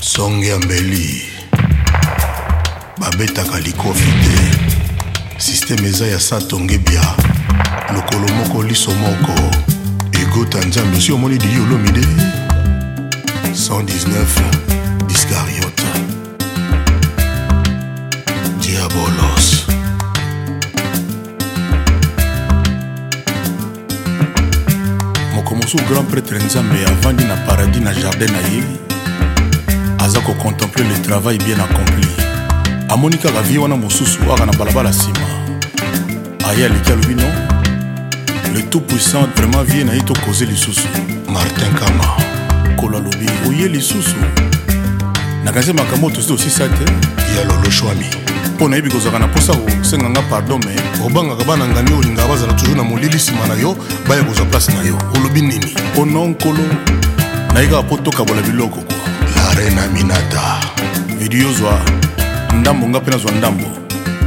songe ya mbeli babetaka likofi te sisteme eza ya satongebia lokolo moko liso moko egota nzambe osi omoni diyi olomide 119 discariote diabolos mokomosu grand pretre nzambe avandi na paradis na jardin na ye aza kocontemple le travail bien accompli amoni kaka vie wana mosusu aka na balabala nsima aye aleki alobi no le tout puissant vraiment vie na ye tokoze lisusu martin kama kolo alobi oye lisusu nakanisi makambo ozo osisa te ya lolo shwami mpo nayebi kozalaka na mposa kosenga nga pardon me obangaka bana ngani olingaka bazala toujours na molili nsima na yo baya kozwa place na yo olobi nini mpo no nkolo nayekaka mpo tokabola biloko kwa la rena minata edi yozwa ndambo nga mpe nazwa ndambo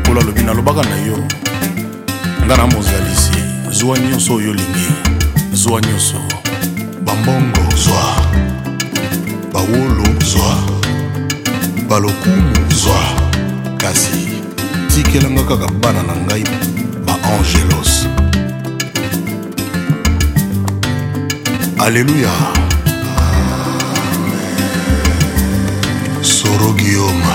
nkolo alobi nalobaka na yo nga na mozalisi zwa nyonso oyo olingi zwa nyonso bambongo zwa bawolo zwa balokumu zwa kasi tikelanga kaka bana na ngai baangelos aleluya soro guillaume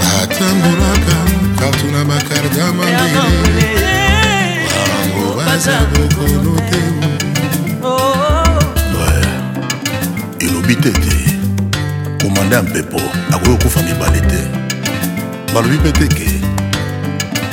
batambolaka partu na bakarda mabele bango baza bokono te elobi te te komanda ya mpepo akoki kokufa mibale te balobi mpe te ke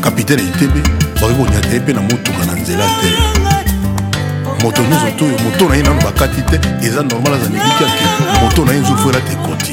kapitene itebe bakoki konyata ye mpe na motuka na nzela te moto nyonso to moto na ye nano bakati te eza normal aza miliki ake moto na ye nzofuela te koti